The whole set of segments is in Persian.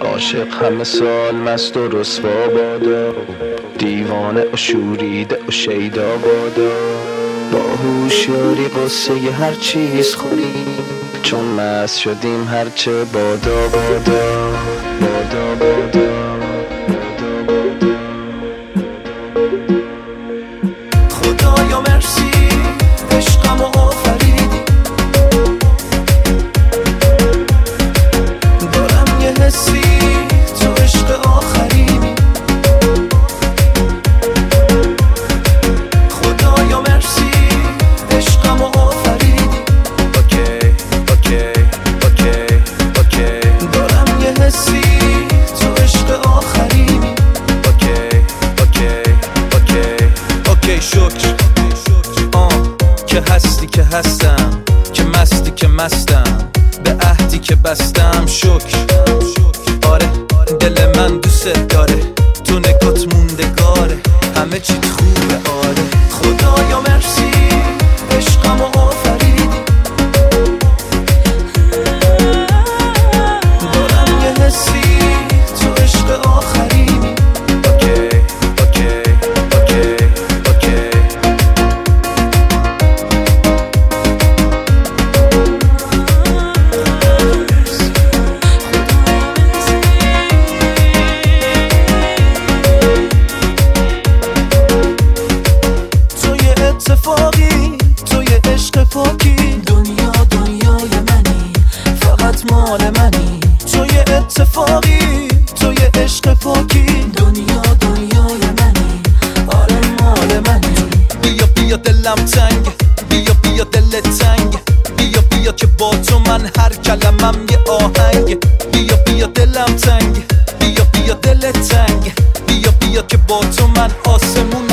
عاشق همه سال مست و رسوا بادا. دیوانه و شوریده و شیدا بادا. با هوشیاری قصه هر چیز خوریم. چون مست شدیم هرچه بادا بادا. بادا بادا. خدایا مستم. به عهدی که بستم شکر. آره دل من دوست داره. تو نگات موندگاره. همه چیت خوبه آره. اتفاقی تو یه عشق پاکی. دنیا دنیای منی فقط مال منی. تو یه اتفاقی تو یه عشق پاکی. دنیا دنیای منی آره مال منی. بیا بیا دلم تنگ بیا بیا دل تنگ. بیا بیا که با تو من هر کلمم یه آهنگ. بیا بیا دلم تنگ بیا بیا دل تنگ. بیا بیا که با تو من آسمونم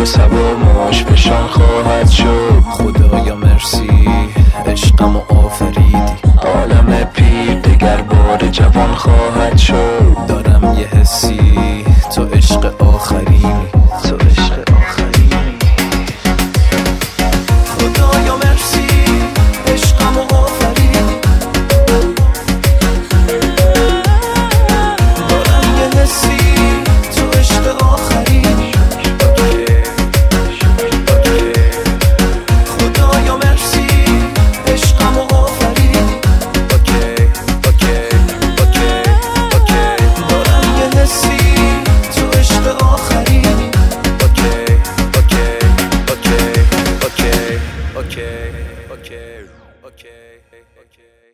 و سبا ماش فشان خواهد شد. خدایا مرسی. عشقم و آفریدی. عالم پیر دگر بار جوان خواهد شد. okay, okay, okay.